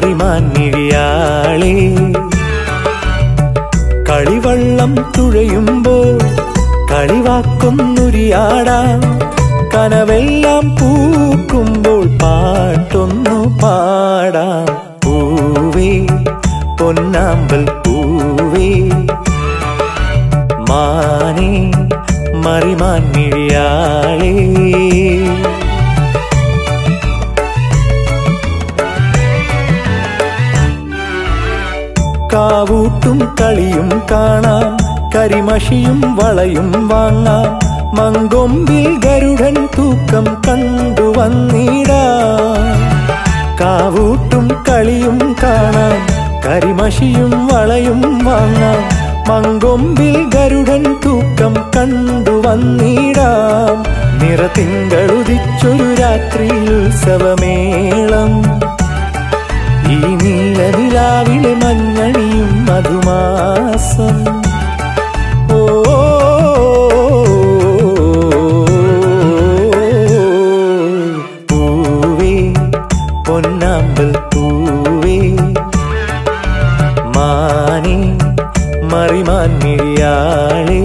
மாறிமான் நிழியாளே കളിവള്ളം തുഴയുമ്പോൾ കളിവാക്കൊന്നുരിയാടാം കനവെല്ലാം പൂക്കുമ്പോൾ പാട്ടൊന്നു പാടാം പൂവേ പൊന്നാമ്പൽ പൂവേ മാനേ മറിമാൻ മിഴിയാളേ കാവൂട്ടും കളിയും കാണാം. കരിമഷിയും വളയും വാങ്ങാം. മങ്കൊമ്പിൽ ഗരുഡൻ തൂക്കം കണ്ടു വന്നിടാം. കാവൂട്ടും കളിയും കാണാം. കരിമഷിയും വളയും വാങ്ങാം. മങ്കൊമ്പിൽ ഗരുഡൻ തൂക്കം കണ്ടുവന്നിടാം നിറത്തിങ്കളുദിച്ചൊരു രാത്രി ഉത്സവമേളം. ഈ നീലനിലാവിലെ മറിമാൻ മിഴിയാളേ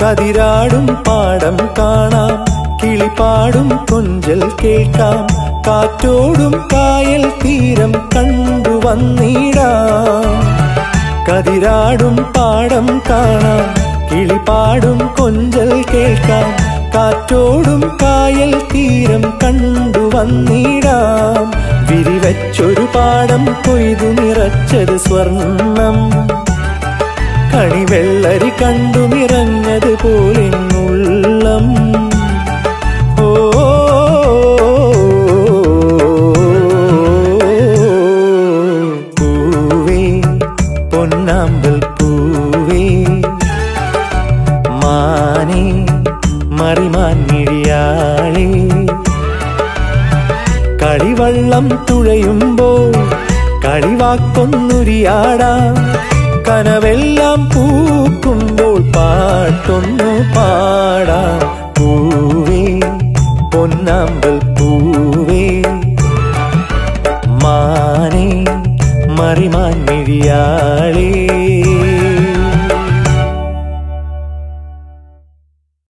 കതിരാടും പാടം കാണാം കിളിപ്പാടും കൊഞ്ചൽ കേൾക്കാം കാറ്റോടും കായൽ തീരം കണ്ടു വന്നിടാം കതിരാടും പാടം കാണാം കിളിപ്പാടും കൊഞ്ചൽ കേൾക്കാം. കാറ്റോടും കായൽ തീരം കണ്ടു വന്നിടാം. വിരിവച്ചൊരു പാടം കൊയ്തു നിറച്ചത് സ്വർണം കണിവെള്ളരി കണ്ടു നിറഞ്ഞത് പോലെന്നുള്ളം. മാനേ മറിമാൻ മിഴിയാളേ കളിവള്ളം തുഴയുമ്പോൾ കളിവാക്കൊന്നുരിയാടാം. കനവെല്ലാം പൂക്കുമ്പോൾ പാട്ടൊന്നു പാടാം. പൂവേ പൊന്നാമ്പൽ പൂവേ. മാനേ മറിമാൻ